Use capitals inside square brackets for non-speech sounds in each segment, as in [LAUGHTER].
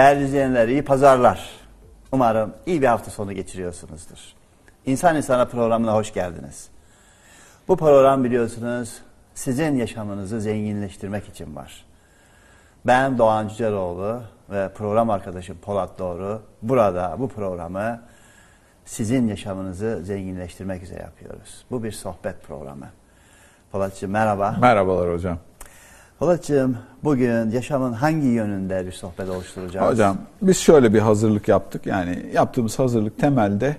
Değerli izleyenler iyi pazarlar. Umarım iyi bir hafta sonu geçiriyorsunuzdur. İnsan İnsana programına hoş geldiniz. Bu program biliyorsunuz sizin yaşamınızı zenginleştirmek için var. Ben Doğan Cüceloğlu ve program arkadaşım Polat Doğru burada bu programı sizin yaşamınızı zenginleştirmek üzere yapıyoruz. Bu bir sohbet programı. Polatcığım merhaba. Merhabalar hocam. Polatcığım bugün yaşamın hangi yönünde bir sohbet oluşturacağız? Hocam biz şöyle bir hazırlık yaptık. Yani yaptığımız hazırlık temelde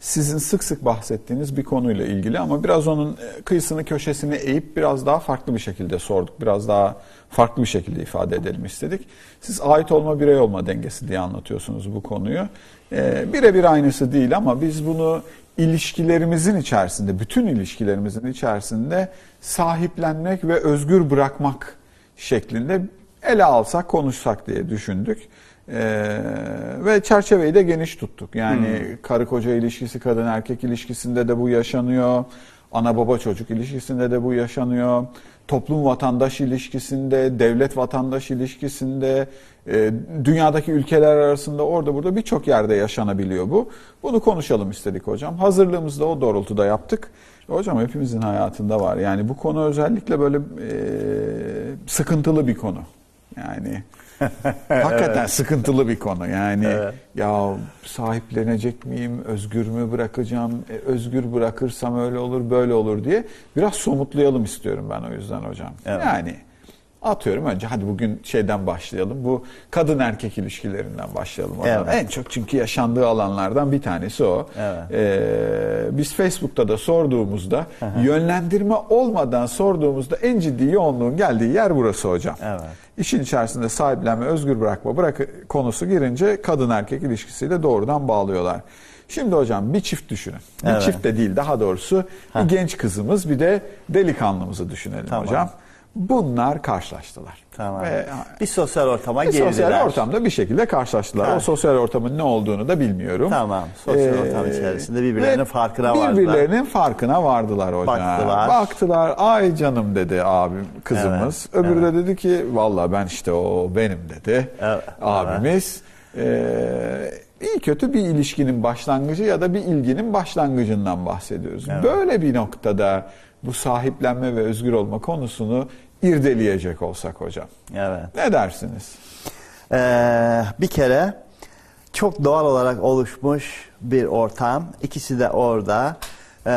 sizin sık sık bahsettiğiniz bir konuyla ilgili ama biraz onun e, kıyısını köşesini eğip biraz daha farklı bir şekilde sorduk. Biraz daha farklı bir şekilde ifade edelim istedik. Siz ait olma birey olma dengesi diye anlatıyorsunuz bu konuyu. Ee, birebir aynısı değil ama biz bunu ilişkilerimizin içerisinde, bütün ilişkilerimizin içerisinde sahiplenmek ve özgür bırakmak şeklinde ele alsak, konuşsak diye düşündük. Ee, ve çerçeveyi de geniş tuttuk. Yani hmm. karı koca ilişkisi, kadın erkek ilişkisinde de bu yaşanıyor. Ana baba çocuk ilişkisinde de bu yaşanıyor. Toplum vatandaş ilişkisinde, devlet vatandaş ilişkisinde, e, dünyadaki ülkeler arasında orada burada birçok yerde yaşanabiliyor bu. Bunu konuşalım istedik hocam. Hazırlığımızı da o doğrultuda yaptık. Hocam hepimizin hayatında var. Yani bu konu özellikle böyle e, sıkıntılı bir konu. Yani [LAUGHS] hakikaten evet. sıkıntılı bir konu. Yani evet. ya sahiplenecek miyim, özgür mü bırakacağım, e, özgür bırakırsam öyle olur, böyle olur diye biraz somutlayalım istiyorum ben o yüzden hocam. Evet. Yani Atıyorum önce hadi bugün şeyden başlayalım. Bu kadın erkek ilişkilerinden başlayalım. Evet. En çok çünkü yaşandığı alanlardan bir tanesi o. Evet. Ee, biz Facebook'ta da sorduğumuzda Aha. yönlendirme olmadan sorduğumuzda en ciddi yoğunluğun geldiği yer burası hocam. Evet. İşin içerisinde sahiplenme, özgür bırakma bırak konusu girince kadın erkek ilişkisiyle doğrudan bağlıyorlar. Şimdi hocam bir çift düşünün. Bir evet. çift de değil daha doğrusu bir genç kızımız bir de delikanlımızı düşünelim tamam. hocam. Bunlar karşılaştılar. Tamam. Ve, bir sosyal ortama bir girdiler. Sosyal ortamda bir şekilde karşılaştılar. Ha. O sosyal ortamın ne olduğunu da bilmiyorum. Tamam. Sosyal ee, ortam içerisinde birbirlerinin farkına vardılar. Birbirlerinin farkına vardılar hocam. Baktılar. Baktılar. Ay canım dedi abim kızımız. Evet. Öbürü evet. de dedi ki valla ben işte o benim dedi. Evet. Abimiz. Evet. Ee, iyi kötü bir ilişkinin başlangıcı ya da bir ilginin başlangıcından bahsediyoruz. Evet. Böyle bir noktada bu sahiplenme ve özgür olma konusunu irdeleyecek olsak hocam. Evet. Ne dersiniz? Ee, bir kere çok doğal olarak oluşmuş bir ortam. İkisi de orada. Ee,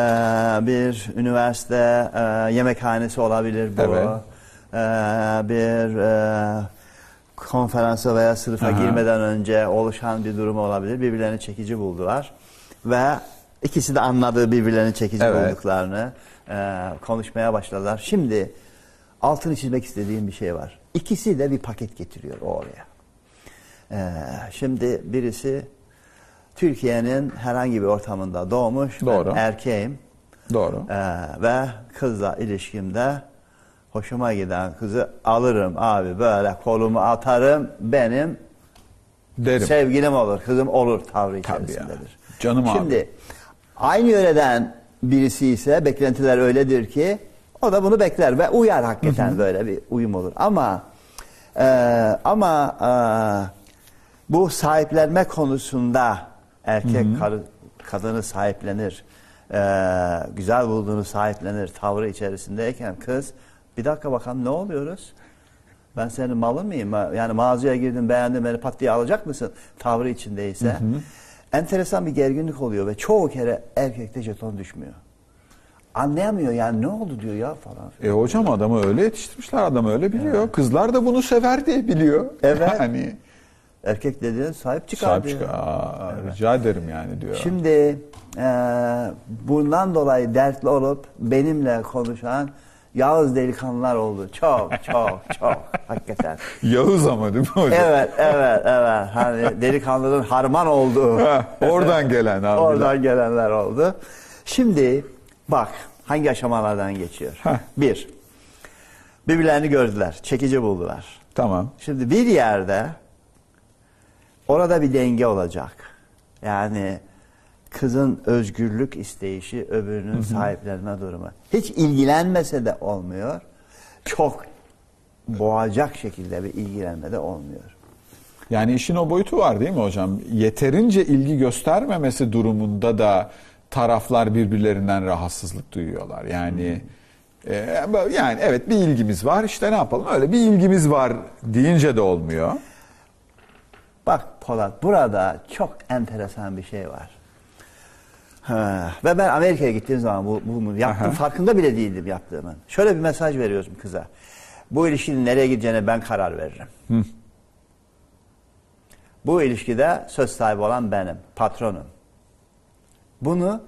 bir üniversite e, yemekhanesi olabilir bu. Evet. Ee, bir e, konferansa veya sınıfa Aha. girmeden önce oluşan bir durum olabilir. Birbirlerini çekici buldular. Ve ikisi de anladığı birbirlerini çekici evet. bulduklarını e, konuşmaya başladılar. Şimdi altını çizmek istediğim bir şey var. İkisi de bir paket getiriyor oraya. E, şimdi birisi Türkiye'nin herhangi bir ortamında doğmuş. Doğru. Ben erkeğim. Doğru. E, ve kızla ilişkimde hoşuma giden kızı alırım abi böyle kolumu atarım benim Derim. sevgilim olur kızım olur tavrı içerisindedir. Canım Şimdi, abi. Şimdi aynı yöreden birisi ise beklentiler öyledir ki o da bunu bekler ve uyar hakikaten hı hı. böyle bir uyum olur. Ama e, ama e, bu sahiplenme konusunda erkek hı hı. Karı, kadını sahiplenir. E, güzel bulduğunu sahiplenir tavrı içerisindeyken kız bir dakika bakalım ne oluyoruz? Ben senin malın mıyım? Yani mağazaya girdim beğendim beni pat diye alacak mısın? Tavrı içindeyse. Hı hı enteresan bir gerginlik oluyor ve çoğu kere erkekte jeton düşmüyor. Anlayamıyor yani ne oldu diyor ya falan. E hocam adamı öyle yetiştirmişler adamı öyle biliyor. Evet. Kızlar da bunu sever diye biliyor. Evet. Yani erkek dediğin sahip çıkar sahip diyor. Aa, evet. Rica ederim yani diyor. Şimdi e, bundan dolayı dertli olup benimle konuşan Yağız delikanlılar oldu. Çok çok [LAUGHS] çok hakikaten. Yağız ama değil mi hocam? Evet evet evet. Hani delikanlının harman olduğu. oradan gelen abi. Oradan gelenler oldu. Şimdi bak hangi aşamalardan geçiyor. Bir, birbirlerini gördüler. Çekici buldular. Tamam. Şimdi bir yerde orada bir denge olacak. Yani kızın özgürlük isteyişi, öbürünün hı hı. sahiplenme durumu. Hiç ilgilenmese de olmuyor. Çok boğacak şekilde bir ilgilenme de olmuyor. Yani işin o boyutu var değil mi hocam? Yeterince ilgi göstermemesi durumunda da taraflar birbirlerinden rahatsızlık duyuyorlar. Yani e, yani evet bir ilgimiz var işte ne yapalım öyle bir ilgimiz var deyince de olmuyor. Bak Polat burada çok enteresan bir şey var. Ha, ve ben Amerika'ya gittiğim zaman bu, bunu yaptım Aha. farkında bile değildim yaptığımın. Şöyle bir mesaj veriyoruz kıza. Bu ilişkinin nereye gideceğine ben karar veririm. Bu ilişkide söz sahibi olan benim, patronum. Bunu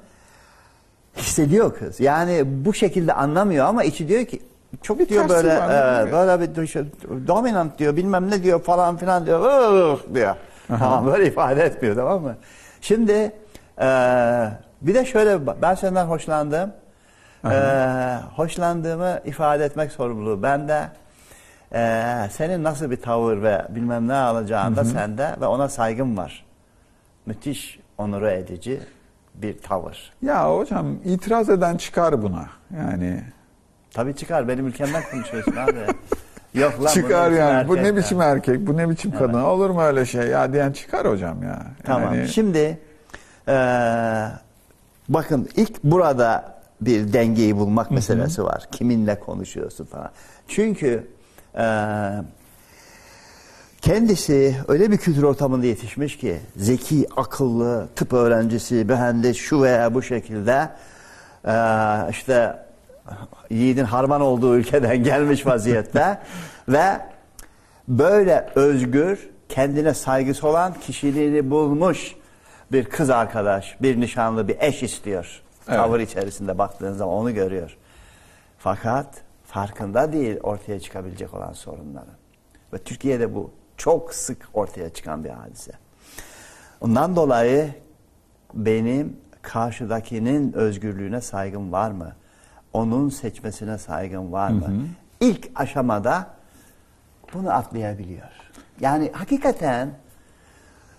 hissediyor kız. Yani bu şekilde anlamıyor ama içi diyor ki çok Bir diyor böyle e, böyle bir şey, dominant diyor bilmem ne diyor falan filan diyor "Ugh" diyor. Tamam böyle ifade etmiyor tamam mı? Şimdi e, bir de şöyle ben senden hoşlandım. E, hoşlandığımı ifade etmek sorumluluğu bende. E, senin nasıl bir tavır ve bilmem ne alacağında sende ve ona saygım var. Müthiş onuru edici bir tavır. Ya hocam itiraz eden çıkar buna. Yani Tabii çıkar benim ülkemden konuşuyorsun abi. [LAUGHS] Yok lan çıkar bu yani. Bu ne ya? biçim erkek, bu ne biçim kadın olur mu öyle şey? Ya diyen çıkar hocam ya. Tamam. Yani- Şimdi eee, bakın ilk burada bir dengeyi bulmak meselesi var. Kiminle konuşuyorsun falan. Çünkü eee, kendisi öyle bir kültür ortamında yetişmiş ki zeki, akıllı, tıp öğrencisi, mühendis şu veya bu şekilde eee, işte yiğidin harman olduğu ülkeden [LAUGHS] gelmiş vaziyette ve böyle özgür, kendine saygısı olan kişiliğini bulmuş bir kız arkadaş, bir nişanlı, bir eş istiyor. Evet. Tavır içerisinde baktığın zaman onu görüyor. Fakat farkında değil ortaya çıkabilecek olan sorunların. Ve Türkiye'de bu çok sık ortaya çıkan bir hadise. Ondan dolayı benim karşıdakinin özgürlüğüne saygım var mı? Onun seçmesine saygım var mı? İlk aşamada bunu atlayabiliyor. Yani hakikaten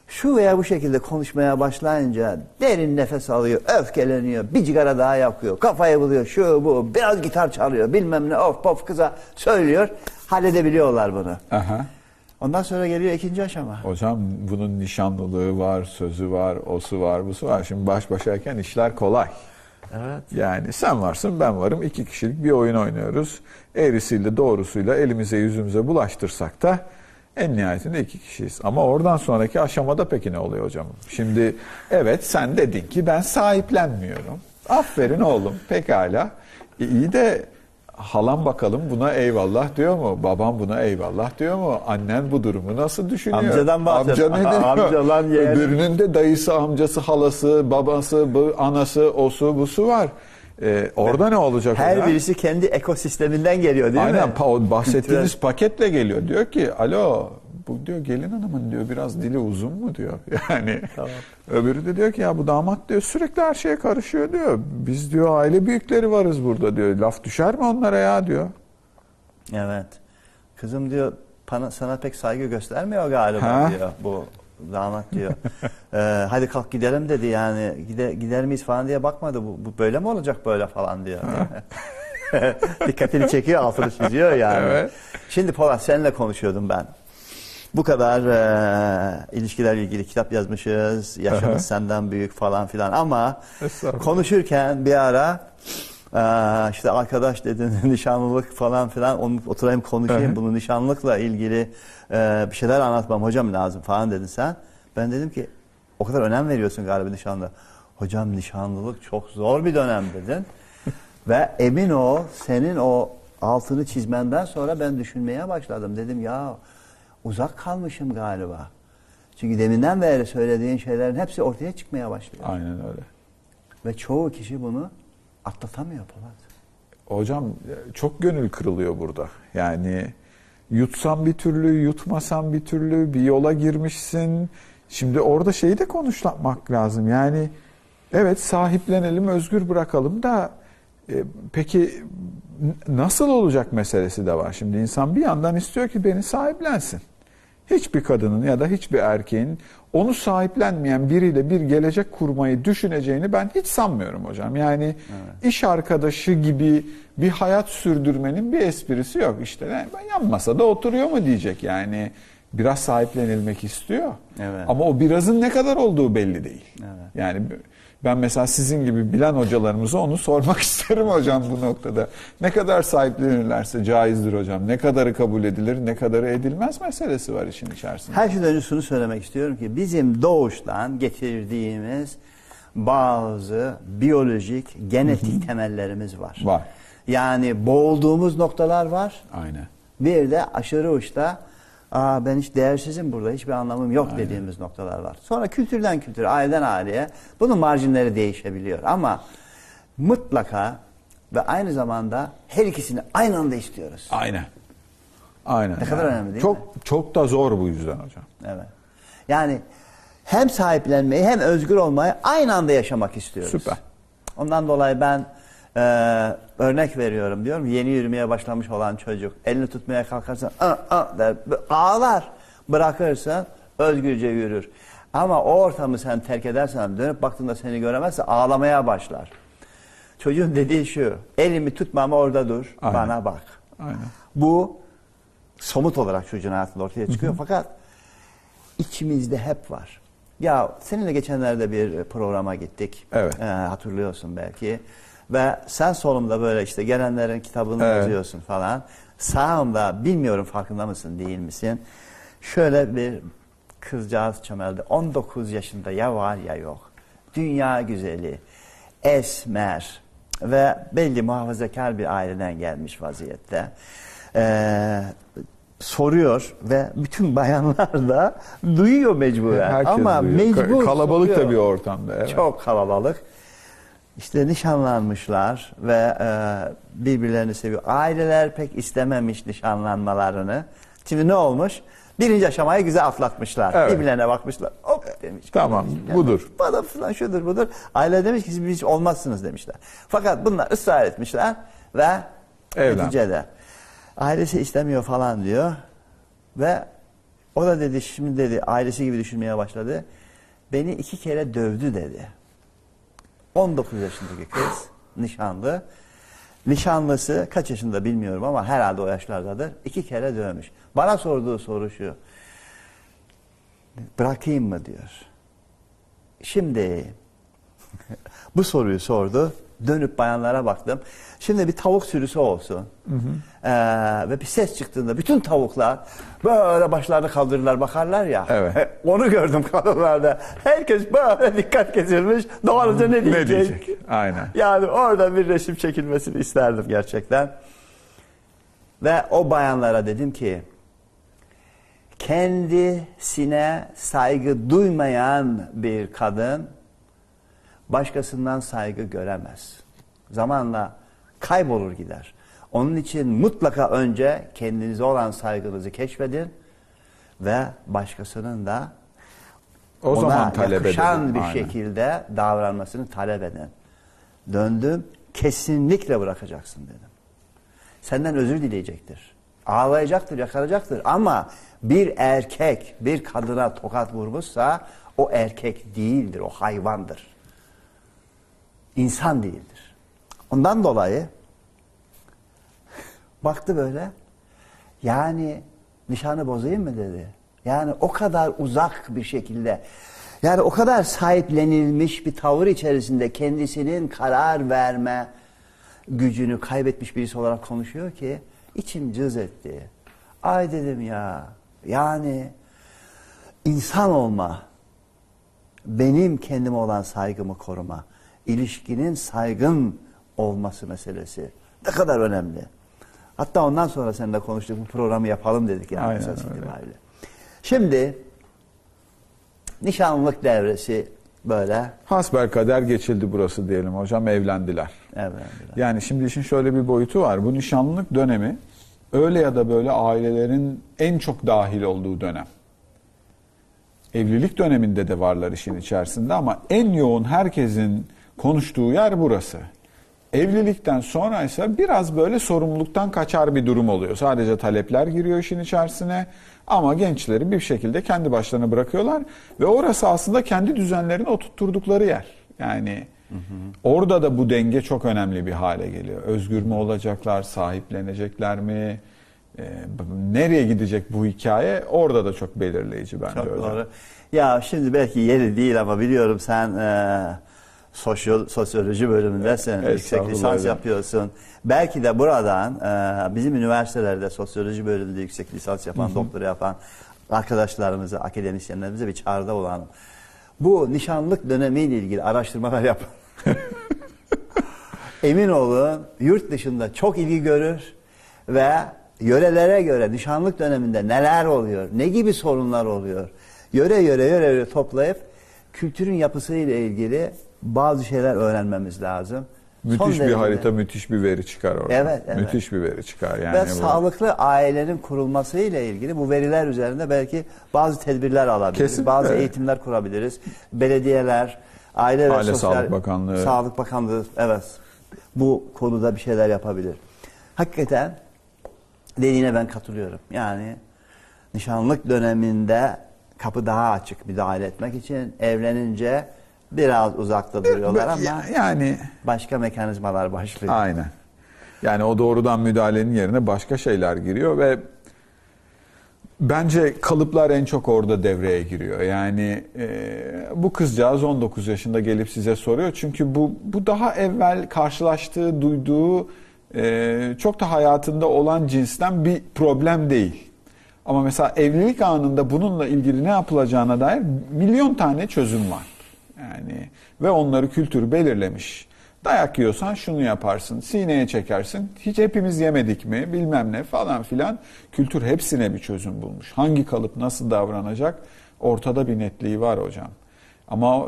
şu veya bu şekilde konuşmaya başlayınca derin nefes alıyor, öfkeleniyor, bir cigara daha yakıyor, kafayı buluyor, şu bu, biraz gitar çalıyor, bilmem ne, of pof kıza söylüyor, halledebiliyorlar bunu. Aha. Ondan sonra geliyor ikinci aşama. Hocam bunun nişanlılığı var, sözü var, osu var, busu var. Şimdi baş başayken işler kolay. Evet. Yani sen varsın ben varım iki kişilik bir oyun oynuyoruz. Eğrisiyle doğrusuyla elimize yüzümüze bulaştırsak da en nihayetinde iki kişiyiz. Ama oradan sonraki aşamada peki ne oluyor hocam? Şimdi evet sen dedin ki ben sahiplenmiyorum. Aferin oğlum pekala. E, iyi de halam bakalım buna eyvallah diyor mu? Babam buna eyvallah diyor mu? Annen bu durumu nasıl düşünüyor? Amcadan bahset. Amca ne [LAUGHS] diyor? Amca lan yeğenim. Öbürünün de dayısı, amcası, halası, babası, bu- anası, osu, busu var. Ee, orada ne olacak Her hocam? birisi kendi ekosisteminden geliyor değil Aynen mi? o bahsettiğiniz Kültürel- [LAUGHS] paketle geliyor. Diyor ki alo bu diyor gelin hanımın diyor biraz dili uzun mu diyor. [LAUGHS] Yani öbürü de diyor ki ya bu damat diyor sürekli her şeye karışıyor diyor. Biz diyor aile büyükleri varız burada diyor. Laf düşer mi onlara ya diyor. Evet. Kızım diyor bana, sana pek saygı göstermiyor galiba Ha? diyor bu damat diyor. [LAUGHS] Ee, hadi kalk gidelim dedi yani Gide, gider miyiz falan diye bakmadı. Bu, bu böyle mi olacak böyle falan diyor. [LAUGHS] Dikkatini çekiyor altını çiziyor yani. Evet. Şimdi Polat seninle konuşuyordum ben. Bu kadar e, ilişkilerle ilgili kitap yazmışız. Yaşımız senden büyük falan filan ama konuşurken bir ara e, işte arkadaş dedin [LAUGHS] nişanlılık falan filan onu oturayım konuşayım Hı hı. bunu nişanlılıkla ilgili e, bir şeyler anlatmam hocam lazım falan dedin sen. Ben dedim ki o kadar önem veriyorsun galiba nişanlı. Hocam nişanlılık çok zor bir dönem dedin. [LAUGHS] Ve emin ol senin o altını çizmenden sonra ben düşünmeye başladım. Dedim ya uzak kalmışım galiba. Çünkü deminden beri söylediğin şeylerin hepsi ortaya çıkmaya başlıyor. Aynen öyle. Ve çoğu kişi bunu atlatamıyor Polat. Hocam çok gönül kırılıyor burada. Yani yutsam bir türlü, yutmasam bir türlü bir yola girmişsin. Şimdi orada şeyi de konuşmak lazım. Yani evet sahiplenelim, özgür bırakalım da e, peki nasıl olacak meselesi de var. Şimdi insan bir yandan istiyor ki beni sahiplensin. Hiçbir kadının ya da hiçbir erkeğin onu sahiplenmeyen biriyle bir gelecek kurmayı düşüneceğini ben hiç sanmıyorum hocam. Yani iş arkadaşı gibi bir hayat sürdürmenin bir esprisi yok. İşte ne, ben yan masada oturuyor mu diyecek yani. biraz sahiplenilmek istiyor. Evet. Ama o birazın ne kadar olduğu belli değil. Evet. Yani ben mesela sizin gibi bilen hocalarımıza onu sormak [LAUGHS] isterim hocam bu noktada. Ne kadar sahiplenirlerse caizdir hocam. Ne kadarı kabul edilir, ne kadarı edilmez meselesi var işin içerisinde. Her şeyden önce şunu söylemek istiyorum ki bizim doğuştan getirdiğimiz bazı biyolojik, genetik temellerimiz var. Var. Yani boğulduğumuz noktalar var. Aynen. Bir de aşırı uçta Aa, ben hiç değersizim burada, hiçbir anlamım yok dediğimiz noktalar var. Sonra kültürden kültüre, aileden aileye bunun marjinleri değişebiliyor. Ama mutlaka ve aynı zamanda her ikisini aynı anda istiyoruz. Aynen. Aynen. Ne kadar önemli değil çok, mi? Çok da zor bu yüzden hocam. Evet. Yani hem sahiplenmeyi hem özgür olmayı aynı anda yaşamak istiyoruz. Süper. Ondan dolayı ben e, örnek veriyorum diyorum. Yeni yürümeye başlamış olan çocuk elini tutmaya kalkarsan "Aa, aa" der, ağlar. Bırakırsan özgürce yürür. Ama o ortamı sen terk edersen dönüp baktığında seni göremezse ağlamaya başlar. Çocuğun dediği şu. Elimi tutma ama orada dur. Aynen. Bana bak. Aynen. Bu somut olarak çocuğun hayatında ortaya çıkıyor. Fakat içimizde hep var. Ya seninle geçenlerde bir programa gittik. Evet. Ee, hatırlıyorsun belki. Ve sen solumda böyle işte gelenlerin kitabını Evet. yazıyorsun falan. Sağımda bilmiyorum farkında mısın değil misin? Şöyle bir kızcağız çömeldi. 19 yaşında ya var ya yok. Dünya güzeli, esmer ve belli muhafazakar bir aileden gelmiş vaziyette. Ee, soruyor ve bütün bayanlar da duyuyor mecburen. Herkes Ama duyuyor. mecbur Kalabalık soruyor. da bir ortamda. Evet. Çok kalabalık. İşte nişanlanmışlar ve e, birbirlerini seviyor. Aileler pek istememiş nişanlanmalarını. Şimdi ne olmuş? Birinci aşamayı güzel atlatmışlar. Evet. Birbirlerine bakmışlar. Hop demiş. Tamam, Yani budur. Bana falan şudur budur. Aile demiş ki siz hiç olmazsınız demişler. Fakat bunlar ısrar etmişler ve Evlen. neticede ailesi istemiyor falan diyor. Ve o da dedi şimdi dedi ailesi gibi düşünmeye başladı. Beni iki kere dövdü dedi. 19 yaşındaki kız nişanlı. Nişanlısı kaç yaşında bilmiyorum ama herhalde o yaşlardadır. İki kere dövmüş. Bana sorduğu soru şu. Bırakayım mı diyor. Şimdi [LAUGHS] bu soruyu sordu. Dönüp bayanlara baktım. Şimdi bir tavuk sürüsü olsun. Ee, ve bir ses çıktığında bütün tavuklar böyle başlarını kaldırırlar bakarlar ya. Evet. E, Onu gördüm [LAUGHS] kadınlarda. Herkes böyle dikkat kesilmiş. Doğruca ne diyecek? Ne diyecek? Aynen. Yani orada bir resim çekilmesini isterdim gerçekten. Ve o bayanlara dedim ki kendisine saygı duymayan bir kadın başkasından saygı göremez. Zamanla kaybolur gider. Onun için mutlaka önce kendinize olan saygınızı keşfedin ve başkasının da O ona zaman talep yakışan edelim. bir Aynen. şekilde davranmasını talep edin. Döndüm, kesinlikle bırakacaksın dedim. Senden özür dileyecektir. Ağlayacaktır, yakaracaktır ama bir erkek bir kadına tokat vurmuşsa o erkek değildir, o hayvandır. İnsan değildir. Ondan dolayı [LAUGHS] baktı böyle. Yani nişanı bozayım mı dedi. Yani o kadar uzak bir şekilde yani o kadar sahiplenilmiş bir tavır içerisinde kendisinin karar verme gücünü kaybetmiş birisi olarak konuşuyor ki içim cız etti. Ay dedim ya yani insan olma benim kendime olan saygımı koruma, ilişkinin saygın olması meselesi ne kadar önemli. Hatta ondan sonra seninle konuştuk bu programı yapalım dedik yani Aynen esas itibariyle. Şimdi nişanlılık devresi böyle Hasbel kader geçildi burası diyelim hocam evlendiler. evlendiler. Yani şimdi işin şöyle bir boyutu var. Bu nişanlılık dönemi öyle ya da böyle ailelerin en çok dahil olduğu dönem. Evlilik döneminde de varlar işin içerisinde ama en yoğun herkesin konuştuğu yer burası. Evlilikten sonra ise biraz böyle sorumluluktan kaçar bir durum oluyor. Sadece talepler giriyor işin içerisine ama gençleri bir şekilde kendi başlarına bırakıyorlar ve orası aslında kendi düzenlerini oturtturdukları yer. Yani orada da bu denge çok önemli bir hale geliyor. Özgür mü olacaklar, sahiplenecekler mi? e, nereye gidecek bu hikaye orada da çok belirleyici bence Çok doğru. Ya şimdi belki yeri değil ama biliyorum sen e, sosyal, sosyoloji bölümündesin. Yüksek lisans yapıyorsun. Belki de buradan e, bizim üniversitelerde sosyoloji bölümünde yüksek lisans yapan, doktora yapan arkadaşlarımıza, akademisyenlerimize bir çağrıda olalım. Bu nişanlık dönemiyle ilgili araştırmalar yapın. [LAUGHS] Emin olun yurt dışında çok ilgi görür ve yörelere göre nişanlık döneminde neler oluyor, ne gibi sorunlar oluyor, yöre yöre yöre yöre toplayıp kültürün yapısıyla ilgili bazı şeyler öğrenmemiz lazım. Son Müthiş bir derece- harita, müthiş bir veri çıkar orada. Evet, evet. Müthiş bir veri çıkar yani. ve bu. sağlıklı ailelerin kurulması ile ilgili bu veriler üzerinde belki bazı tedbirler alabiliriz. Kesinlikle. Bazı eğitimler kurabiliriz. Belediyeler, Aile ve Aile Sosyal Sağlık Bakanlığı. Sağlık Bakanlığı evet. Bu konuda bir şeyler yapabilir. Hakikaten dediğine ben katılıyorum. Yani nişanlık döneminde kapı daha açık müdahale etmek için evlenince biraz uzakta duruyorlar ama Ya- yani başka mekanizmalar başlıyor. aynen. Yani o doğrudan müdahalenin yerine başka şeyler giriyor ve bence kalıplar en çok orada devreye giriyor. Yani e, bu kızcağız 19 yaşında gelip size soruyor çünkü bu bu daha evvel karşılaştığı, duyduğu e, çok da hayatında olan cinsten bir problem değil. Ama mesela evlilik anında bununla ilgili ne yapılacağına dair milyon tane çözüm var. Yani ve onları kültür belirlemiş. Dayak yiyorsan şunu yaparsın, sineye çekersin. Hiç hepimiz yemedik mi bilmem ne falan filan. Kültür hepsine bir çözüm bulmuş. Hangi kalıp nasıl davranacak ortada bir netliği var hocam. Ama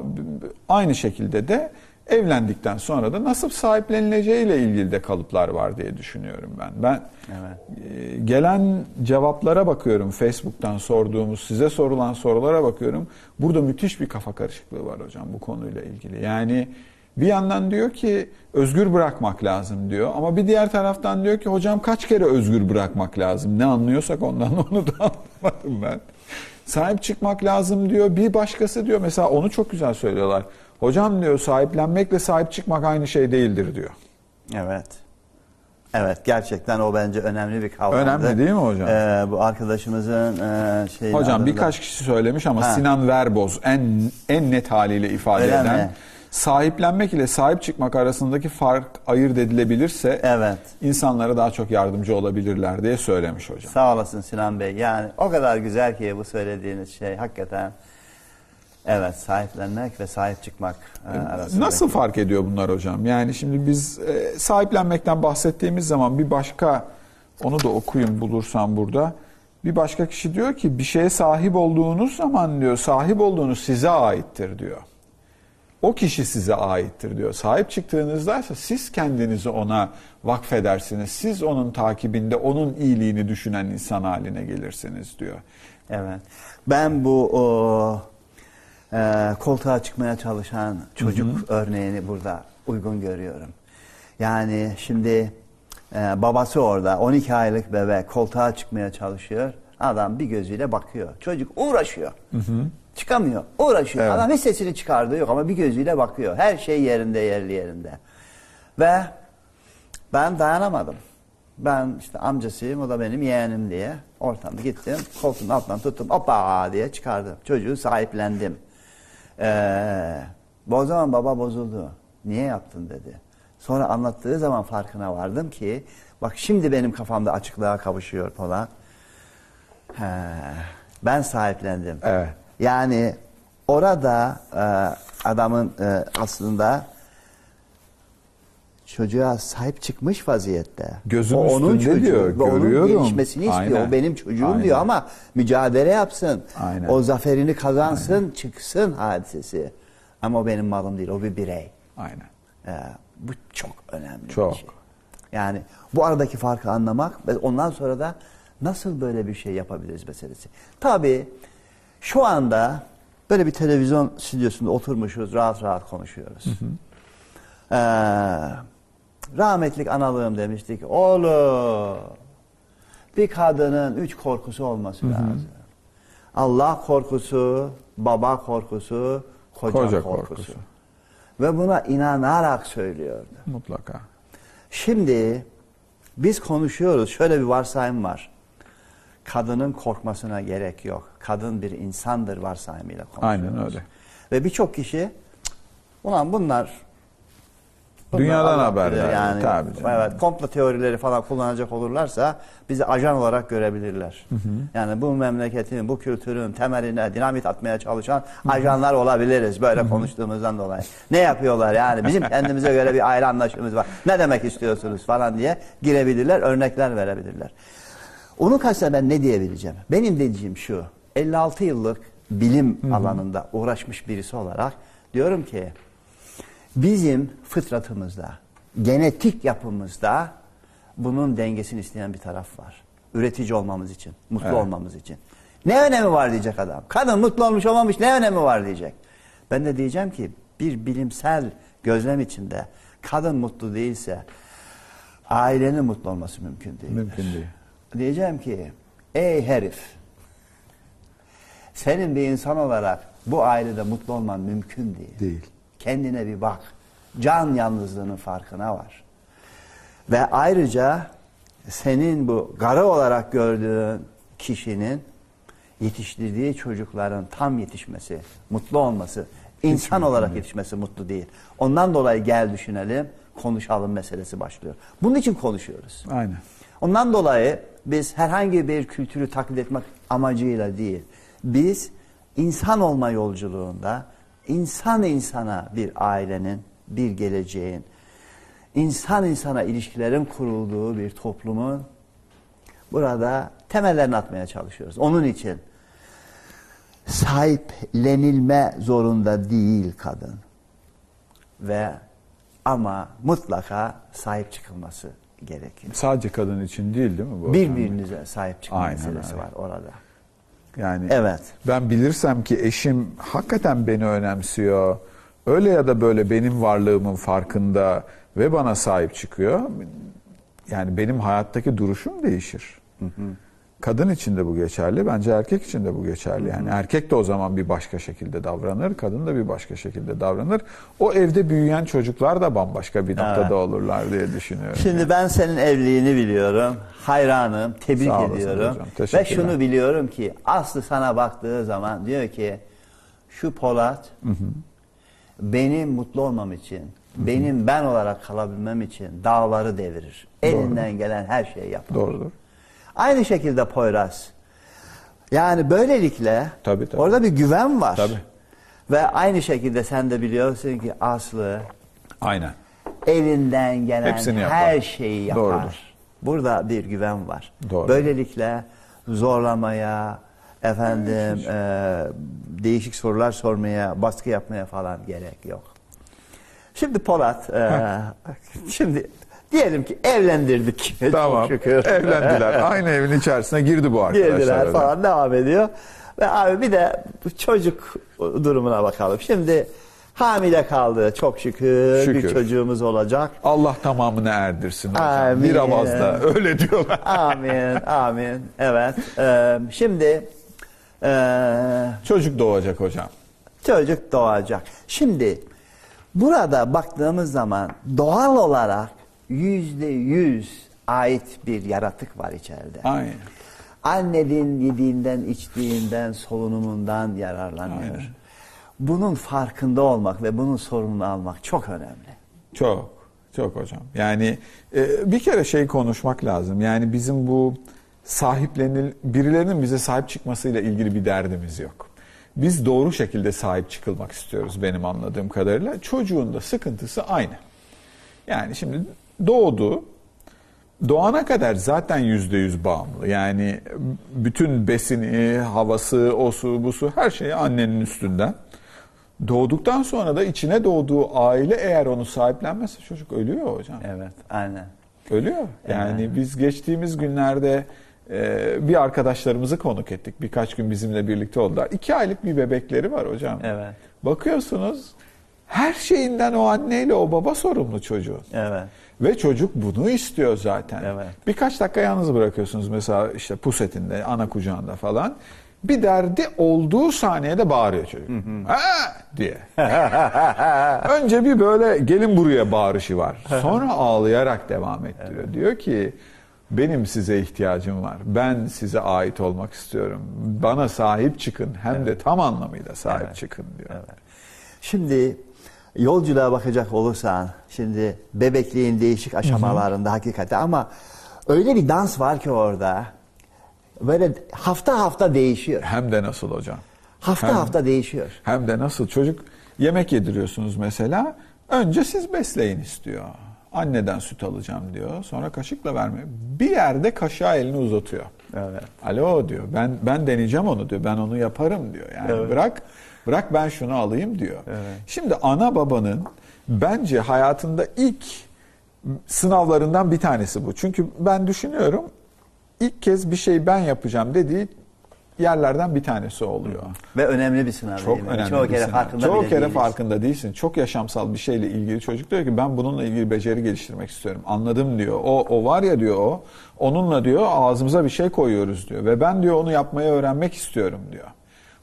aynı şekilde de evlendikten sonra da nasıl sahiplenileceğiyle ilgili de kalıplar var diye düşünüyorum ben. Ben Evet. e, gelen cevaplara bakıyorum Facebook'tan sorduğumuz size sorulan sorulara bakıyorum. Burada müthiş bir kafa karışıklığı var hocam bu konuyla ilgili. Yani bir yandan diyor ki özgür bırakmak lazım diyor ama bir diğer taraftan diyor ki hocam kaç kere özgür bırakmak lazım? Ne anlıyorsak ondan [LAUGHS] onu da anlamadım ben. Sahip çıkmak lazım diyor. Bir başkası diyor mesela onu çok güzel söylüyorlar. Hocam diyor sahiplenmekle sahip çıkmak aynı şey değildir diyor. Evet. Evet gerçekten o bence önemli bir kavramdı. Önemli değil mi hocam? Ee, bu arkadaşımızın e, şeyin Hocam adında- birkaç kişi söylemiş ama Ha. Sinan Verboz en en net haliyle ifade Öyle eden mi? sahiplenmek ile sahip çıkmak arasındaki fark ayırt edilebilirse Evet. insanlara daha çok yardımcı olabilirler diye söylemiş hocam. Sağ olasın Sinan Bey. Yani o kadar güzel ki bu söylediğiniz şey hakikaten evet sahiplenmek ve sahip çıkmak e, arasında. Nasıl fark ediyor bunlar hocam? Yani şimdi biz e, sahiplenmekten bahsettiğimiz zaman bir başka onu da okuyun bulursam burada. Bir başka kişi diyor ki bir şeye sahip olduğunuz zaman diyor sahip olduğunuz size aittir diyor. O kişi size aittir diyor. Sahip çıktığınızda ise siz kendinizi ona vakfedersiniz. Siz onun takibinde onun iyiliğini düşünen insan haline gelirsiniz diyor. Evet. Ben bu o, e, koltuğa çıkmaya çalışan çocuk örneğini burada uygun görüyorum. Yani şimdi e, babası orada 12 aylık bebek koltuğa çıkmaya çalışıyor. Adam bir gözüyle bakıyor. Çocuk uğraşıyor. Çıkamıyor. Uğraşıyor. Evet. Adam hiç sesini çıkardığı yok ama bir gözüyle bakıyor. Her şey yerinde yerli yerinde. Ve ben dayanamadım. Ben işte amcasıyım, o da benim yeğenim diye ortamda gittim. Koltuğun altından tuttum, hoppa diye çıkardım. Çocuğu sahiplendim. Ee, o zaman baba bozuldu. Niye yaptın dedi. Sonra anlattığı zaman farkına vardım ki, bak şimdi benim kafamda açıklığa kavuşuyor falan. He, ben sahiplendim. Evet. Yani orada e, adamın e, aslında çocuğa sahip çıkmış vaziyette. Gözün o onun çocuğu diyor, ve onun görüyorum. gelişmesini istiyor. Aynen. O benim çocuğum Aynen. diyor ama mücadele yapsın. Aynen. O zaferini kazansın, çıksın hadisesi. Ama o benim malım değil, o bir birey. Aynen. Ee, bu çok önemli Çok. bir şey. Yani bu aradaki farkı anlamak ve ondan sonra da nasıl böyle bir şey yapabiliriz meselesi. Tabii şu anda böyle bir televizyon stüdyosunda oturmuşuz, rahat rahat konuşuyoruz. Ee, rahmetlik analığım demiştik. Oğlum bir kadının üç korkusu olması lazım. Allah korkusu, baba korkusu, koca, Koca korkusu. korkusu. Ve buna inanarak söylüyordu. Mutlaka. Şimdi biz konuşuyoruz. Şöyle bir varsayım var. kadının korkmasına gerek yok. Kadın bir insandır varsayımıyla konuşuyoruz. Aynen öyle. Ve birçok kişi "Cık, ulan bunlar bunlar Dünyadan bilir Yani, tabii canım. evet, komplo teorileri falan kullanacak olurlarsa bizi ajan olarak görebilirler. Yani bu memleketin, bu kültürün temeline dinamit atmaya çalışan ajanlar olabiliriz böyle konuştuğumuzdan dolayı. Ne yapıyorlar yani? Bizim kendimize göre bir ayrı anlaşımız var. Ne demek istiyorsunuz falan diye girebilirler, örnekler verebilirler. Onun karşısında ben ne diyebileceğim? Benim dediğim şu. 56 yıllık bilim alanında uğraşmış birisi olarak diyorum ki bizim fıtratımızda, genetik yapımızda bunun dengesini isteyen bir taraf var. Üretici olmamız için, mutlu Evet. olmamız için. Ne önemi var diyecek adam. Kadın mutlu olmuş olmamış ne önemi var diyecek. Ben de diyeceğim ki bir bilimsel gözlem içinde kadın mutlu değilse ailenin mutlu olması mümkün değil. Mümkün değil. Diyeceğim ki ey herif senin bir insan olarak bu ailede mutlu olman mümkün değil. Değil. Kendine bir bak. Can yalnızlığının farkına var. Ve ayrıca senin bu garı olarak gördüğün kişinin yetiştirdiği çocukların tam yetişmesi, mutlu olması, insan olarak yetişmesi mutlu değil. Ondan dolayı gel düşünelim, konuşalım meselesi başlıyor. Bunun için konuşuyoruz. Aynen. Ondan dolayı biz herhangi bir kültürü taklit etmek amacıyla değil, biz insan olma yolculuğunda insan insana bir ailenin, bir geleceğin, insan insana ilişkilerin kurulduğu bir toplumun burada temellerini atmaya çalışıyoruz. Onun için sahiplenilme zorunda değil kadın. Ve ama mutlaka sahip çıkılması gerekir. Sadece kadın için değil değil mi bu? Birbirinize sahip çıkma Aynen meselesi var orada. Yani Evet. ben bilirsem ki eşim hakikaten beni önemsiyor. Öyle ya da böyle benim varlığımın farkında ve bana sahip çıkıyor. Yani benim hayattaki duruşum değişir. Kadın için de bu geçerli, bence erkek için de bu geçerli. Yani erkek de o zaman bir başka şekilde davranır, kadın da bir başka şekilde davranır. O evde büyüyen çocuklar da bambaşka bir noktada Evet. olurlar diye düşünüyorum. Şimdi ben senin evliliğini biliyorum. Hayranım, tebrik Sağ ediyorum. hocam, Ve şunu biliyorum ki Aslı sana baktığı zaman diyor ki şu Polat benim mutlu olmam için, benim ben olarak kalabilmem için dağları devirir. Elinden gelen her şeyi yapar. Doğrudur. Aynı şekilde Poyraz. Yani böylelikle Tabii, tabii. orada bir güven var. Tabii. Ve aynı şekilde sen de biliyorsun ki Aslı Aynen. elinden gelen Hepsini yapar. her şeyi yapar. Doğrudur. Burada bir güven var. Doğru. Böylelikle zorlamaya, efendim e, değişik sorular sormaya, baskı yapmaya falan gerek yok. Şimdi Polat, e, şimdi diyelim ki evlendirdik. [LAUGHS] Tamam. Çok şükür. Evlendiler. Aynı evin içerisine girdi bu arkadaşlar. Girdiler falan devam ediyor. Ve abi bir de çocuk durumuna bakalım. Şimdi hamile kaldı çok şükür. Bir Şükür. çocuğumuz olacak. Allah tamamını erdirsin hocam. Amin. Bir avazda öyle diyorlar. Amin, amin. Evet. Ee, şimdi ee, Çocuk doğacak hocam. çocuk doğacak. Şimdi burada baktığımız zaman doğal olarak yüzde yüz ait bir yaratık var içeride. Aynen. Annenin yediğinden, içtiğinden, solunumundan yararlanıyor. Aynen. Bunun farkında olmak ve bunun sorumluluğunu almak çok önemli. Çok. Çok hocam. Yani e, bir kere şey konuşmak lazım. Yani bizim bu sahiplenil birilerinin bize sahip çıkmasıyla ilgili bir derdimiz yok. Biz doğru şekilde sahip çıkılmak istiyoruz benim anladığım kadarıyla. Çocuğun da sıkıntısı aynı. Yani şimdi doğdu. Doğana kadar zaten yüzde yüz bağımlı. Yani bütün besini, havası, osu, busu her şeyi annenin üstünden. Doğduktan sonra da içine doğduğu aile eğer onu sahiplenmezse çocuk ölüyor hocam. Evet, aynen. Ölüyor. Yani biz geçtiğimiz günlerde e, bir arkadaşlarımızı konuk ettik. Birkaç gün bizimle birlikte oldular. İki aylık bir bebekleri var hocam. Evet. Bakıyorsunuz her şeyinden o anneyle o baba sorumlu çocuğun. Evet. Ve çocuk bunu istiyor zaten. Evet. Birkaç dakika yalnız bırakıyorsunuz mesela işte pusetinde, ana kucağında falan. Bir derdi olduğu saniyede bağırıyor çocuk. Ha! diye. [LAUGHS] Önce bir böyle gelin buraya bağırışı var. [LAUGHS] Sonra ağlayarak devam ettiriyor. Diyor ki Benim size ihtiyacım var. Ben size ait olmak istiyorum. Bana sahip çıkın. Hem de tam anlamıyla sahip Evet. çıkın diyor. Evet. Şimdi yolculuğa bakacak olursan şimdi bebekliğin değişik aşamalarında hakikaten ama öyle bir dans var ki orada böyle hafta hafta değişiyor. Hem de nasıl hocam? Hafta Hem- hafta değişiyor. Hem de nasıl çocuk yemek yediriyorsunuz mesela. Önce siz besleyin istiyor. Anneden süt alacağım diyor. Sonra kaşıkla vermiyor. Bir yerde kaşığa elini uzatıyor. Evet. Alo diyor. Ben ben deneyeceğim onu diyor. Ben onu yaparım diyor. Yani Evet. bırak bırak ben şunu alayım diyor. Evet. Şimdi ana babanın bence hayatında ilk sınavlarından bir tanesi bu. Çünkü ben düşünüyorum ilk kez bir şey ben yapacağım dediği yerlerden bir tanesi oluyor. Ve önemli bir sınav Çok değil önemli Çoğu bir kere sınav. farkında Çoğu bile kere değiliz. farkında değilsin. Çok yaşamsal bir şeyle ilgili çocuk diyor ki ben bununla ilgili beceri geliştirmek istiyorum. Anladım diyor. O, o var ya diyor o. Onunla diyor ağzımıza bir şey koyuyoruz diyor. Ve ben diyor onu yapmayı öğrenmek istiyorum diyor.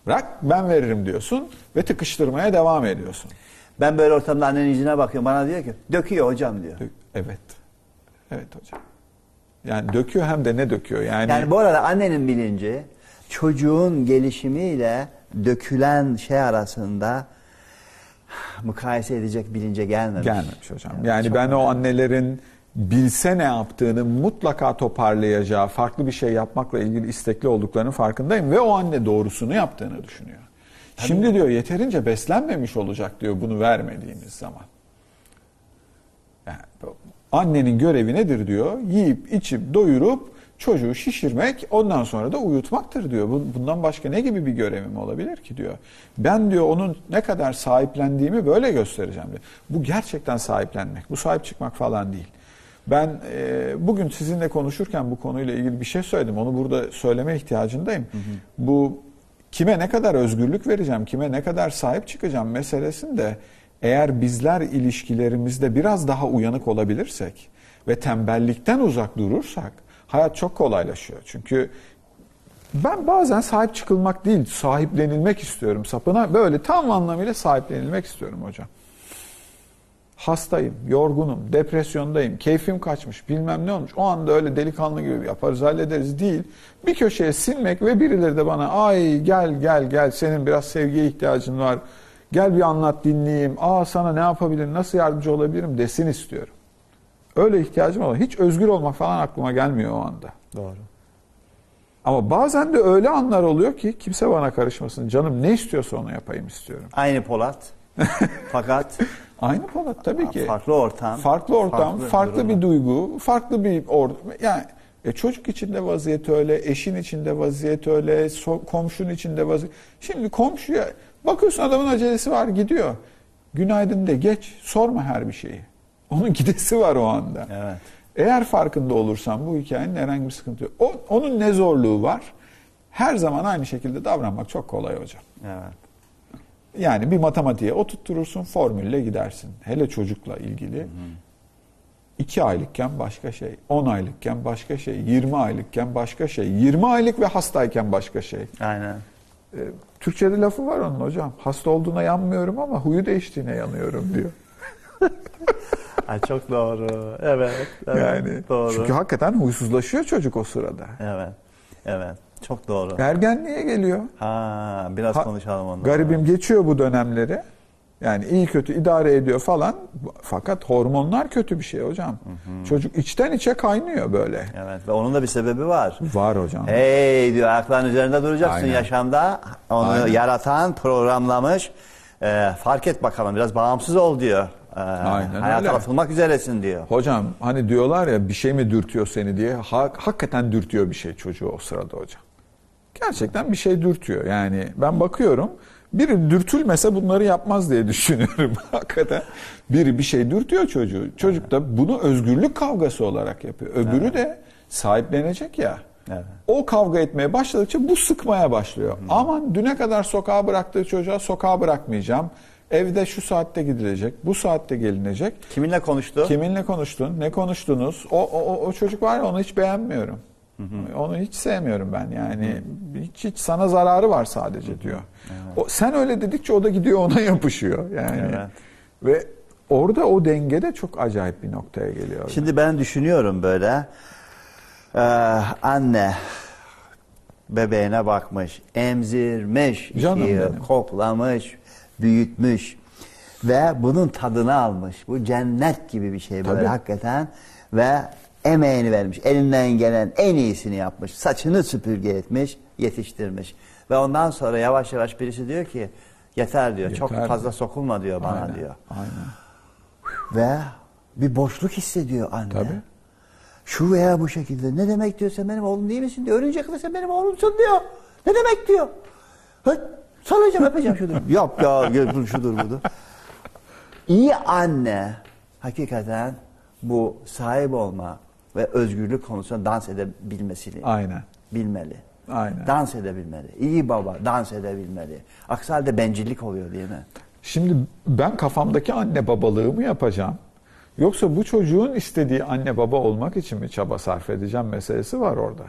Bırak ben veririm diyorsun ve tıkıştırmaya devam ediyorsun. Ben böyle ortamda annenin yüzüne bakıyorum. Bana diyor ki döküyor hocam diyor. Dö- Evet. Evet hocam. Yani döküyor hem de ne döküyor yani. Yani bu arada annenin bilinci çocuğun gelişimiyle dökülen şey arasında mukayese edecek bilince gelmemiş. Gelmemiş hocam. Yani çok ben o önemli. annelerin bilse ne yaptığını mutlaka toparlayacağı, farklı bir şey yapmakla ilgili istekli olduklarının farkındayım ve o anne doğrusunu yaptığını düşünüyor. Şimdi diyor yeterince beslenmemiş olacak diyor bunu vermediğimiz zaman. Yani annenin görevi nedir diyor? Yiyip içip doyurup çocuğu şişirmek ondan sonra da uyutmaktır diyor. Bu- Bundan başka ne gibi bir görevim olabilir ki diyor. Ben diyor onun ne kadar sahiplendiğimi böyle göstereceğim diyor. Bu gerçekten sahiplenmek. Bu sahip çıkmak falan değil. Ben e, bugün sizinle konuşurken bu konuyla ilgili bir şey söyledim. Onu burada söyleme ihtiyacındayım. Bu kime ne kadar özgürlük vereceğim, kime ne kadar sahip çıkacağım meselesinde eğer bizler ilişkilerimizde biraz daha uyanık olabilirsek ve tembellikten uzak durursak hayat çok kolaylaşıyor. Çünkü ben bazen sahip çıkılmak değil, sahiplenilmek istiyorum sapına. Böyle tam anlamıyla sahiplenilmek istiyorum hocam. Hastayım, yorgunum, depresyondayım, keyfim kaçmış, bilmem ne olmuş. O anda öyle delikanlı gibi yaparız, hallederiz değil. Bir köşeye sinmek ve birileri de bana ay gel gel gel senin biraz sevgiye ihtiyacın var. Gel bir anlat dinleyeyim. Aa sana ne yapabilirim, nasıl yardımcı olabilirim desin istiyorum. Öyle ihtiyacım var. Hiç özgür olmak falan aklıma gelmiyor o anda. Doğru. Ama bazen de öyle anlar oluyor ki kimse bana karışmasın. Canım ne istiyorsa onu yapayım istiyorum. Aynı Polat. [LAUGHS] Fakat Aynı Polat tabii ki. farklı ortam. Farklı ortam, farklı, durum. bir duygu, farklı bir or yani e, çocuk için de vaziyet öyle, eşin için de vaziyet öyle, so- komşun için de vaziyet. Şimdi komşuya bakıyorsun adamın acelesi var gidiyor. Günaydın de geç, sorma her bir şeyi. Onun [LAUGHS] gidesi var o anda. Evet. Eğer farkında olursan bu hikayenin herhangi bir sıkıntı yok. O, onun ne zorluğu var? Her zaman aynı şekilde davranmak çok kolay hocam. Evet. Yani bir matematiğe oturturursun, formülle gidersin. Hele çocukla ilgili. 2 aylıkken başka şey, 10 aylıkken başka şey, 20 aylıkken başka şey, 20 aylık ve hastayken başka şey. Aynen. Ee, Türkçe'de lafı var onun hocam. Hasta olduğuna yanmıyorum ama huyu değiştiğine yanıyorum diyor. [LAUGHS] Ay çok doğru. Evet. evet Yani doğru. çünkü hakikaten huysuzlaşıyor çocuk o sırada. Evet. Evet. Çok doğru. Ergenliğe geliyor. Ha, biraz Ha- konuşalım ondan. Garibim geçiyor bu dönemleri. Yani iyi kötü idare ediyor falan. Fakat hormonlar kötü bir şey hocam. Çocuk içten içe kaynıyor böyle. Evet ve onun da bir sebebi var. Var hocam. Hey diyor ayakların üzerinde duracaksın Aynen. yaşamda. Onu Aynen. yaratan, programlamış. Ee, fark et bakalım biraz bağımsız ol diyor. Ee, Aynen hayata öyle. atılmak üzeresin diyor. Hocam hani diyorlar ya bir şey mi dürtüyor seni diye. Ha- hakikaten dürtüyor bir şey çocuğu o sırada hocam. Gerçekten bir şey dürtüyor. Yani ben bakıyorum biri dürtülmese bunları yapmaz diye [LAUGHS] düşünüyorum. hakikaten biri bir şey dürtüyor çocuğu. Çocuk da bunu özgürlük kavgası olarak yapıyor. Öbürü de sahiplenecek ya. Evet. O kavga etmeye başladıkça bu sıkmaya başlıyor. Aman düne kadar sokağa bıraktığı çocuğa sokağa bırakmayacağım. Evde şu saatte gidilecek, bu saatte gelinecek. Kiminle konuştu? Kiminle konuştun? Ne konuştunuz? O, o- o çocuk var ya onu hiç beğenmiyorum. Onu hiç sevmiyorum ben yani. Hiç, hiç sana zararı var sadece diyor. O, sen öyle dedikçe o da gidiyor ona yapışıyor. Yani. Evet. Ve orada o denge de çok acayip bir noktaya geliyor. Şimdi ben düşünüyorum böyle. Ee, anne bebeğine bakmış, emzirmiş, benim. koklamış, büyütmüş ve bunun tadını almış. Bu cennet gibi bir şey böyle Tabii. hakikaten ve emeğini vermiş. Elinden gelen en iyisini yapmış. Saçını süpürge etmiş, yetiştirmiş. Ve ondan sonra yavaş yavaş birisi diyor ki yeter diyor. çok Yeter fazla diyor. sokulma diyor bana Aynen, diyor. Aynen. Ve bir boşluk hissediyor anne. Tabii. Şu veya bu şekilde. Ne demek diyor sen benim oğlum değil misin diyor. Ölünce kadar sen benim oğlumsun diyor. Ne demek diyor. Sarılacağım öpeceğim şudur. [LAUGHS] Yok ya gel dur şudur budur. İyi anne hakikaten bu sahip olma ve özgürlük konusunda dans edebilmesini Aynen. bilmeli. Aynen. Dans edebilmeli. İyi baba dans edebilmeli. Aksi halde bencillik oluyor değil mi? Şimdi ben kafamdaki anne babalığı mı yapacağım? Yoksa bu çocuğun istediği anne baba olmak için mi çaba sarf edeceğim meselesi var orada.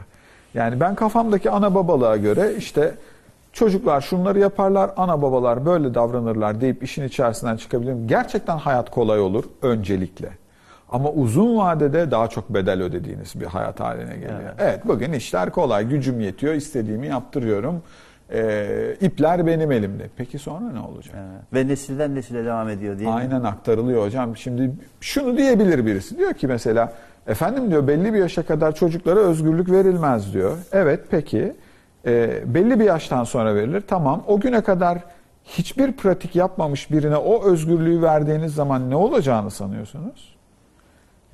Yani ben kafamdaki ana babalığa göre işte çocuklar şunları yaparlar, ana babalar böyle davranırlar deyip işin içerisinden çıkabilirim. Gerçekten hayat kolay olur öncelikle. Ama uzun vadede daha çok bedel ödediğiniz bir hayat haline geliyor. Evet, bugün işler kolay, gücüm yetiyor, istediğimi yaptırıyorum. Ee, ipler benim elimde. Peki sonra ne olacak? Ve nesilden nesile devam ediyor değil mi? Aynen aktarılıyor hocam. Şimdi şunu diyebilir birisi. Diyor ki mesela efendim diyor belli bir yaşa kadar çocuklara özgürlük verilmez diyor. Evet peki e, belli bir yaştan sonra verilir. Tamam o güne kadar hiçbir pratik yapmamış birine o özgürlüğü verdiğiniz zaman ne olacağını sanıyorsunuz?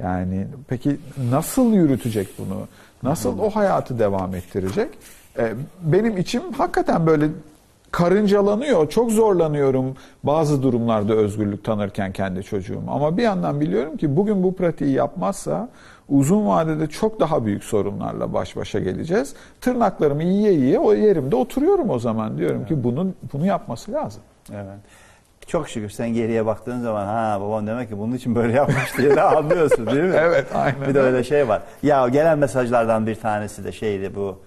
Yani peki nasıl yürütecek bunu? Nasıl o hayatı devam ettirecek? Ee, benim içim hakikaten böyle karıncalanıyor. Çok zorlanıyorum bazı durumlarda özgürlük tanırken kendi çocuğum. Ama bir yandan biliyorum ki bugün bu pratiği yapmazsa uzun vadede çok daha büyük sorunlarla baş başa geleceğiz. Tırnaklarımı yiye yiye o yerimde oturuyorum o zaman. Diyorum ki bunun bunu yapması lazım. Evet. Çok şükür sen geriye baktığın zaman ha babam demek ki bunun için böyle yapmış diye de anlıyorsun değil mi? [LAUGHS] Evet, aynen Bir de öyle şey var. Ya gelen mesajlardan bir tanesi de şeydi bu.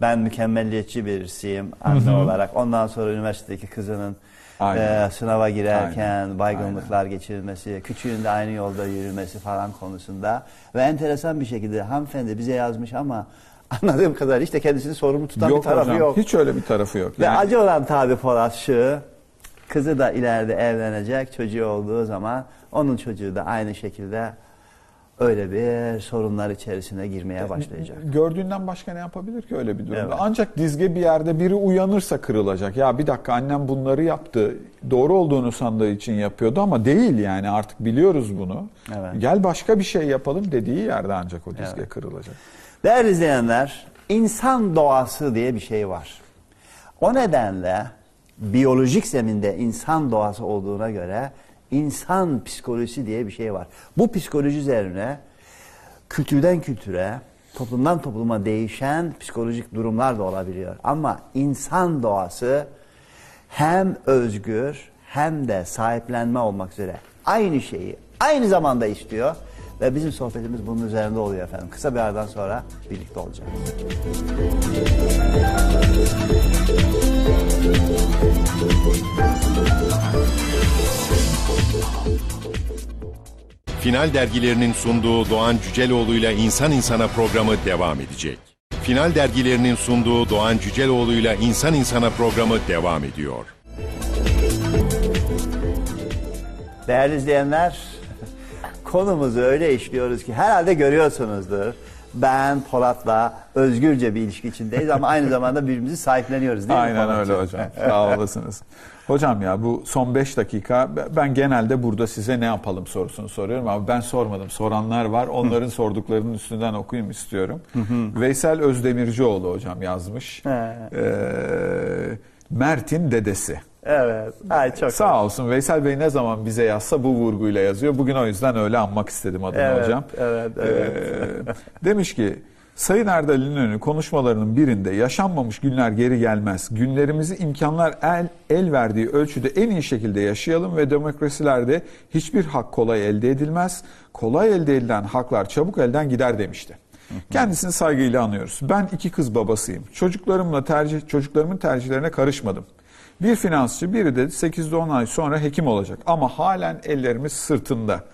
Ben mükemmelliyetçi birisiyim anne olarak. Ondan sonra üniversitedeki kızının Aynen. e, sınava girerken Aynen, baygınlıklar geçirmesi, küçüğün de aynı yolda yürümesi falan konusunda. Ve enteresan bir şekilde hanımefendi bize yazmış ama [LAUGHS] anladığım kadar işte kendisini sorumlu tutan bir tarafı hocam, yok. Hiç öyle bir tarafı yok. Ve Yani- acı olan tabi Polat şu, kızı da ileride evlenecek, çocuğu olduğu zaman onun çocuğu da aynı şekilde öyle bir sorunlar içerisine girmeye başlayacak. Gördüğünden başka ne yapabilir ki öyle bir durumda? Evet. Ancak dizge bir yerde biri uyanırsa kırılacak. Ya bir dakika annem bunları yaptı. Doğru olduğunu sandığı için yapıyordu ama değil yani artık biliyoruz bunu. Evet. Gel başka bir şey yapalım dediği yerde ancak o dizge kırılacak. Değerli izleyenler, insan doğası diye bir şey var. O nedenle biyolojik zeminde insan doğası olduğuna göre insan psikolojisi diye bir şey var. Bu psikoloji üzerine kültürden kültüre, toplumdan topluma değişen psikolojik durumlar da olabiliyor. Ama insan doğası hem özgür hem de sahiplenme olmak üzere aynı şeyi aynı zamanda istiyor. Ve bizim sohbetimiz bunun üzerinde oluyor efendim. Kısa bir aradan sonra birlikte olacağız. Final dergilerinin sunduğu Doğan Cüceloğlu'yla İnsan İnsana programı devam edecek. Final dergilerinin sunduğu Doğan Cüceloğlu'yla İnsan İnsana programı devam ediyor. Değerli izleyenler, [LAUGHS] konumuzu öyle işliyoruz ki herhalde görüyorsunuzdur. Ben Polat'la özgürce bir ilişki içindeyiz ama aynı zamanda birbirimizi sahipleniyoruz değil mi Aynen öyle hocam. Sağ olasınız. Hocam ya bu son 5 dakika ben genelde burada size ne yapalım sorusunu soruyorum ama ben sormadım. Soranlar var. Onların sorduklarının üstünden okuyayım istiyorum. Veysel Özdemircioğlu hocam yazmış. Ee, Mert'in dedesi. Evet. Ay çok Sağ olsun Veysel Bey ne zaman bize yazsa bu vurguyla yazıyor. Bugün o yüzden öyle anmak istedim adını Evet, hocam. evet, evet. Ee, [LAUGHS] demiş ki Sayın Erdal İnönü konuşmalarının birinde yaşanmamış günler geri gelmez. Günlerimizi imkanlar el, el verdiği ölçüde en iyi şekilde yaşayalım ve demokrasilerde hiçbir hak kolay elde edilmez. Kolay elde edilen haklar çabuk elden gider demişti. Kendisini saygıyla anıyoruz. Ben iki kız babasıyım. Çocuklarımla tercih çocuklarımın tercihlerine karışmadım. Bir finansçı, biri de 8'de 10 ay sonra hekim olacak. Ama halen ellerimiz sırtında.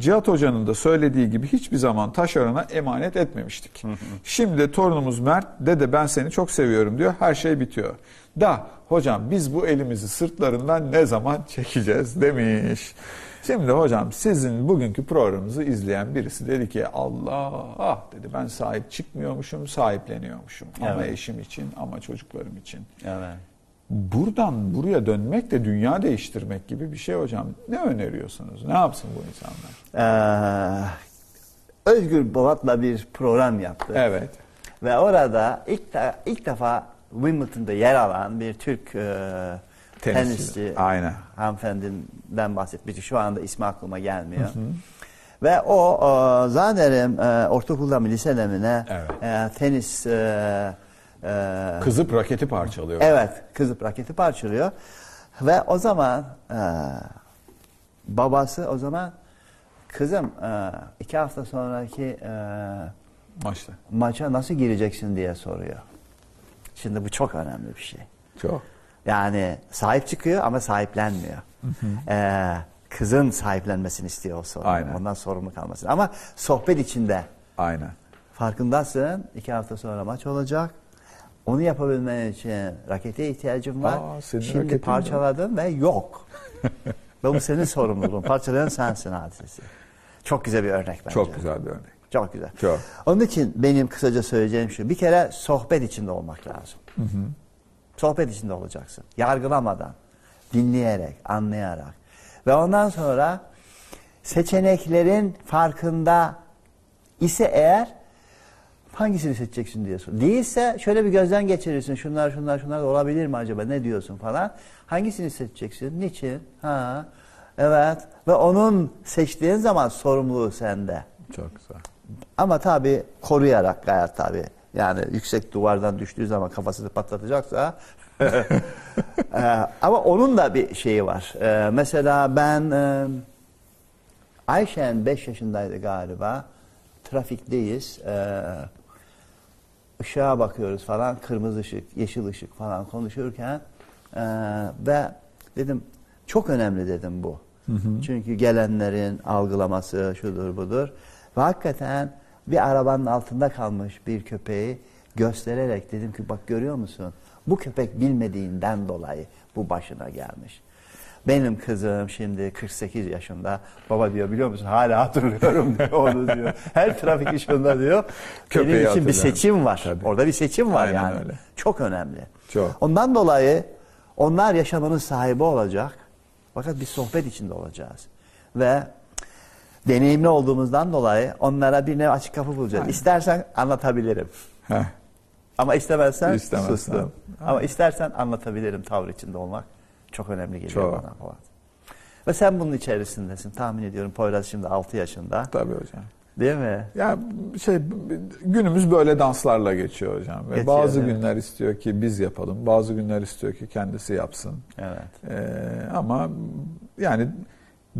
Cihat Hoca'nın da söylediği gibi hiçbir zaman taşerona emanet etmemiştik. Şimdi torunumuz Mert, dede ben seni çok seviyorum diyor. Her şey bitiyor. Da hocam biz bu elimizi sırtlarından ne zaman çekeceğiz demiş. Şimdi hocam sizin bugünkü programınızı izleyen birisi dedi ki Allah ah dedi ben sahip çıkmıyormuşum sahipleniyormuşum ama Evet. eşim için ama çocuklarım için. Evet. Buradan buraya dönmek de dünya değiştirmek gibi bir şey hocam. Ne öneriyorsunuz? Ne yapsın bu insanlar? Ee, Özgür Bolat'la bir program yaptık. Evet. Ve orada ilk, de- ilk defa Wimbledon'da yer alan bir Türk e, Tenisçi. tenisçi Aynen. hanımefendiden bahsetmiştik. Şu anda ismi aklıma gelmiyor. Ve o e, zannederim e, ortaokulda mı lisede mi ne Evet. e, tenis e, e, Kızıp raketi parçalıyor. Evet, kızıp raketi parçalıyor. Ve o zaman e, babası o zaman kızım e, iki hafta sonraki e, Maçta. maça nasıl gireceksin diye soruyor. Şimdi bu çok önemli bir şey. Çok. Yani sahip çıkıyor ama sahiplenmiyor. E, kızın sahiplenmesini istiyor o sorunu. Aynen. Ondan sorumlu kalmasını. Ama sohbet içinde Aynen. farkındasın. iki hafta sonra maç olacak. Onu yapabilmen için rakete ihtiyacın var. Aa, Şimdi raketin parçaladın ve yok. ve bu senin sorumluluğun. Parçalayan sensin hadisesi. Çok güzel bir örnek bence. Çok güzel bir örnek. Çok güzel. Çok. Onun için benim kısaca söyleyeceğim şu. Bir kere sohbet içinde olmak lazım. Sohbet içinde olacaksın. Yargılamadan, dinleyerek, anlayarak. Ve ondan sonra seçeneklerin farkında ise eğer hangisini seçeceksin diye sor. Değilse şöyle bir gözden geçirirsin. Şunlar şunlar şunlar da olabilir mi acaba ne diyorsun falan. Hangisini seçeceksin? Niçin? Ha. Evet. Ve onun seçtiğin zaman sorumluluğu sende. Çok güzel. Ama tabii koruyarak gayet tabii. Yani yüksek duvardan düştüğü zaman kafasını patlatacaksa. [LAUGHS] Ee, ama onun da bir şeyi var. Ee, mesela ben e, Ayşen 5 yaşındaydı galiba. Trafikteyiz. Ee, ışığa bakıyoruz falan. Kırmızı ışık, yeşil ışık falan konuşurken e, ve dedim çok önemli dedim bu. Çünkü gelenlerin algılaması şudur budur. Ve hakikaten bir arabanın altında kalmış bir köpeği göstererek dedim ki bak görüyor musun? Bu köpek bilmediğinden dolayı bu başına gelmiş. Benim kızım şimdi 48 yaşında. Baba diyor biliyor musun hala hatırlıyorum diyor [LAUGHS] onu diyor. Her trafik ışığında diyor. Köpeği Benim için bir seçim var. Tabii. Orada bir seçim var Aynen yani. öyle. Çok önemli. Çok. Ondan dolayı onlar yaşamanın sahibi olacak. Fakat bir sohbet içinde olacağız. Ve deneyimli olduğumuzdan dolayı onlara bir nevi açık kapı bulacağız. Aynen. İstersen anlatabilirim. Heh. Ama istemezsen İstemezsen. sustum. Ama istersen anlatabilirim tavır içinde olmak. Çok önemli geliyor Çok. bana Polat. Ve sen bunun içerisindesin. Tahmin ediyorum Poyraz şimdi 6 yaşında. Tabii hocam. Değil mi? Ya şey günümüz böyle danslarla geçiyor hocam. Ve Geçiyor, bazı evet. günler istiyor ki biz yapalım. Bazı günler istiyor ki kendisi yapsın. Evet. Ee, ama yani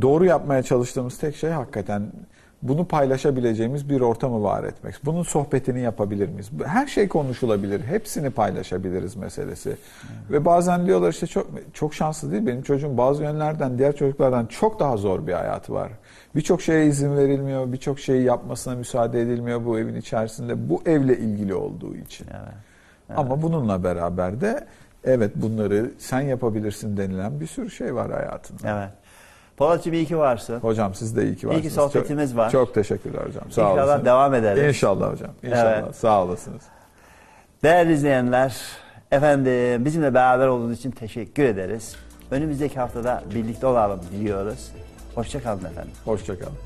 doğru yapmaya çalıştığımız tek şey hakikaten bunu paylaşabileceğimiz bir ortamı var etmek. Bunun sohbetini yapabilir miyiz? Her şey konuşulabilir. Hepsini paylaşabiliriz meselesi. Ve bazen diyorlar işte çok çok şanslı değil benim çocuğum bazı yönlerden diğer çocuklardan çok daha zor bir hayatı var. Birçok şeye izin verilmiyor, birçok şeyi yapmasına müsaade edilmiyor bu evin içerisinde. Bu evle ilgili olduğu için. Evet. Ama bununla beraber de evet bunları sen yapabilirsin denilen bir sürü şey var hayatında. Evet. Polatcığım iyi ki varsın. Hocam siz de iyi ki İyi ki varsınız. sohbetimiz çok, var. Çok teşekkürler hocam. Sağ İnşallah olasınız. devam ederiz. İnşallah hocam. İnşallah. Evet. Sağ olasınız. Değerli izleyenler, efendim bizimle beraber olduğunuz için teşekkür ederiz. Önümüzdeki haftada birlikte olalım diliyoruz. Hoşçakalın efendim. Hoşçakalın.